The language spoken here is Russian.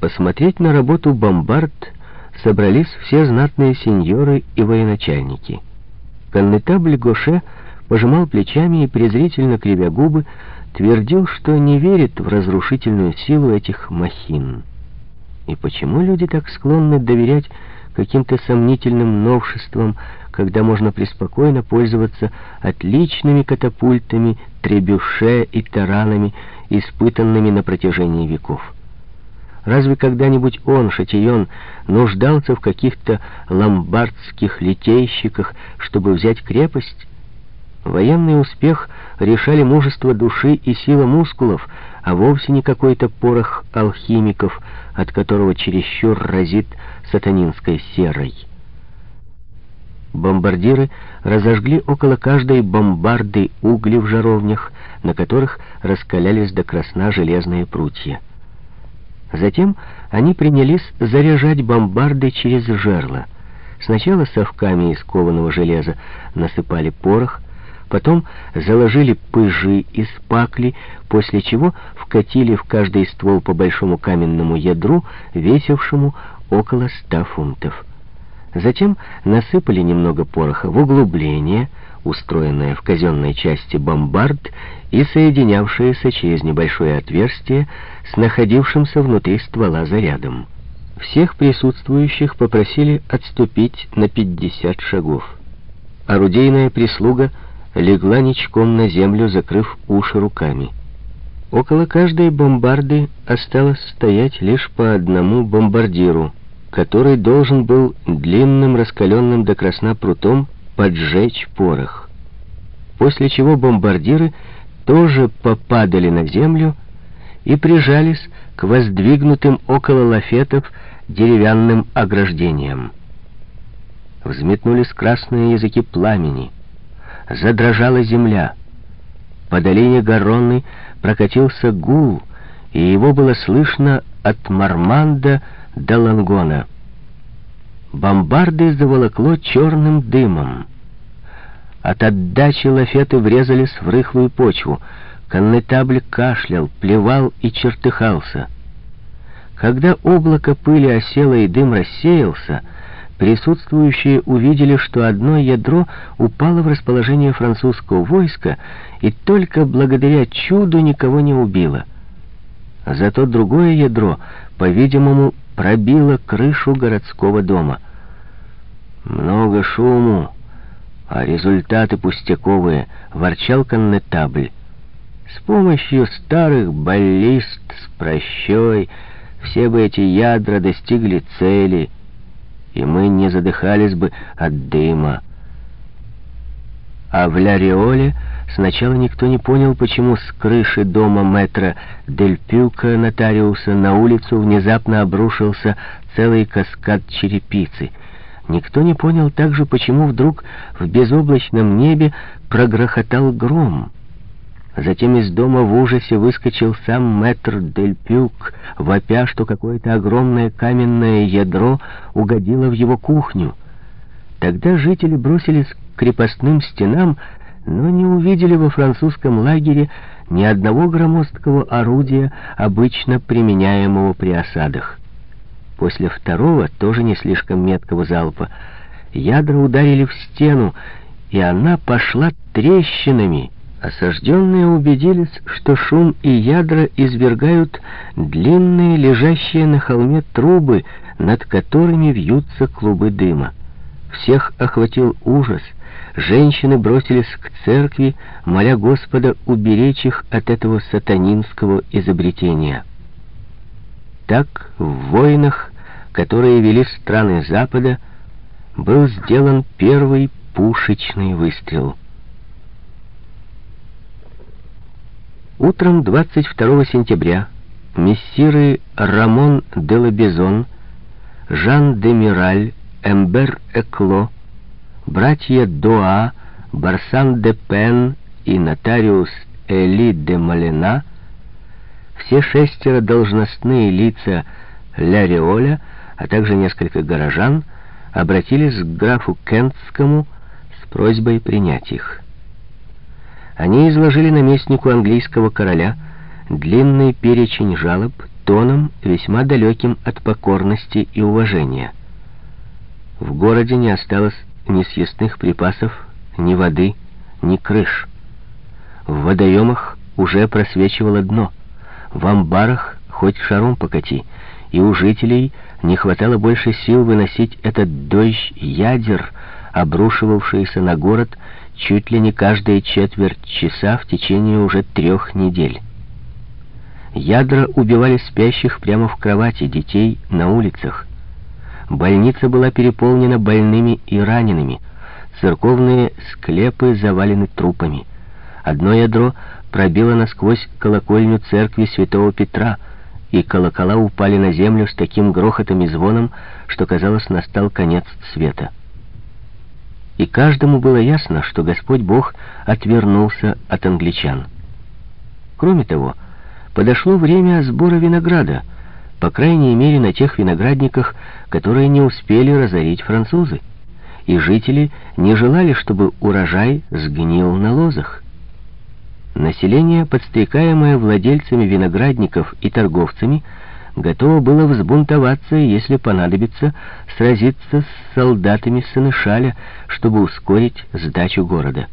Посмотреть на работу бомбард собрались все знатные сеньоры и военачальники. Коннетабль Гоше пожимал плечами и, презрительно кривя губы, твердил, что не верит в разрушительную силу этих махин. И почему люди так склонны доверять каким-то сомнительным новшествам, когда можно преспокойно пользоваться отличными катапультами, требюше и таранами, испытанными на протяжении веков? Разве когда-нибудь он, Шатион, нуждался в каких-то ломбардских литейщиках, чтобы взять крепость? Военный успех решали мужество души и сила мускулов, а вовсе не какой-то порох алхимиков, от которого чересчур разит сатанинской серой. Бомбардиры разожгли около каждой бомбарды угли в жаровнях, на которых раскалялись до красна железные прутья. Затем они принялись заряжать бомбарды через жерла. Сначала совками из кованого железа насыпали порох, потом заложили пыжи из пакли, после чего вкатили в каждый ствол по большому каменному ядру, весившему около ста фунтов. Затем насыпали немного пороха в углубление, устроенное в казенной части бомбард и соединявшееся через небольшое отверстие с находившимся внутри ствола зарядом. Всех присутствующих попросили отступить на 50 шагов. Орудийная прислуга легла ничком на землю, закрыв уши руками. Около каждой бомбарды осталось стоять лишь по одному бомбардиру, который должен был длинным раскаленным до красна прутом поджечь порох. После чего бомбардиры тоже попадали на землю и прижались к воздвигнутым около лафетов деревянным ограждениям. Взметнулись красные языки пламени, задрожала земля. По долине Гаронны прокатился гул, и его было слышно от Марманда до Лангона. Бомбарды заволокло черным дымом. От отдачи лафеты врезались в рыхлую почву. Коннетабль кашлял, плевал и чертыхался. Когда облако пыли осело и дым рассеялся, присутствующие увидели, что одно ядро упало в расположение французского войска и только благодаря чуду никого не убило. Зато другое ядро, по-видимому, пробило крышу городского дома. «Много шуму, а результаты пустяковые», — ворчал коннетабль. «С помощью старых баллист с прощой все бы эти ядра достигли цели» и мы не задыхались бы от дыма. А в Ля-Риоле сначала никто не понял, почему с крыши дома мэтра Дель Пюка нотариуса на улицу внезапно обрушился целый каскад черепицы. Никто не понял также, почему вдруг в безоблачном небе прогрохотал гром. Затем из дома в ужасе выскочил сам мэтр Дель Пюк, вопя, что какое-то огромное каменное ядро угодило в его кухню. Тогда жители бросились к крепостным стенам, но не увидели во французском лагере ни одного громоздкого орудия, обычно применяемого при осадах. После второго, тоже не слишком меткого залпа, ядра ударили в стену, и она пошла трещинами — Осажденные убедились, что шум и ядра извергают длинные, лежащие на холме трубы, над которыми вьются клубы дыма. Всех охватил ужас. Женщины бросились к церкви, моля Господа уберечь их от этого сатанинского изобретения. Так в войнах, которые вели страны Запада, был сделан первый пушечный выстрел — Утром 22 сентября мессиры Рамон де Лабезон, Жан де Мираль, Эмбер Экло, братья Доа, Барсан де Пен и нотариус Эли де Малена, все шестеро должностные лица Ля Риоля, а также несколько горожан, обратились к графу Кентскому с просьбой принять их. Они изложили наместнику английского короля длинный перечень жалоб, тоном, весьма далеким от покорности и уважения. В городе не осталось ни съестных припасов, ни воды, ни крыш. В водоемах уже просвечивало дно, в амбарах хоть шаром покати, и у жителей не хватало больше сил выносить этот дождь ядер, обрушивавшийся на город чуть ли не каждые четверть часа в течение уже трех недель. Ядра убивали спящих прямо в кровати, детей на улицах. Больница была переполнена больными и ранеными. Церковные склепы завалены трупами. Одно ядро пробило насквозь колокольню церкви святого Петра, и колокола упали на землю с таким грохотом и звоном, что, казалось, настал конец света. И каждому было ясно, что Господь Бог отвернулся от англичан. Кроме того, подошло время сбора винограда, по крайней мере на тех виноградниках, которые не успели разорить французы, и жители не желали, чтобы урожай сгнил на лозах. Население, подстрекаемое владельцами виноградников и торговцами, готово было взбунтоваться если понадобится, сразиться с солдатами Сенешаля, чтобы ускорить сдачу города.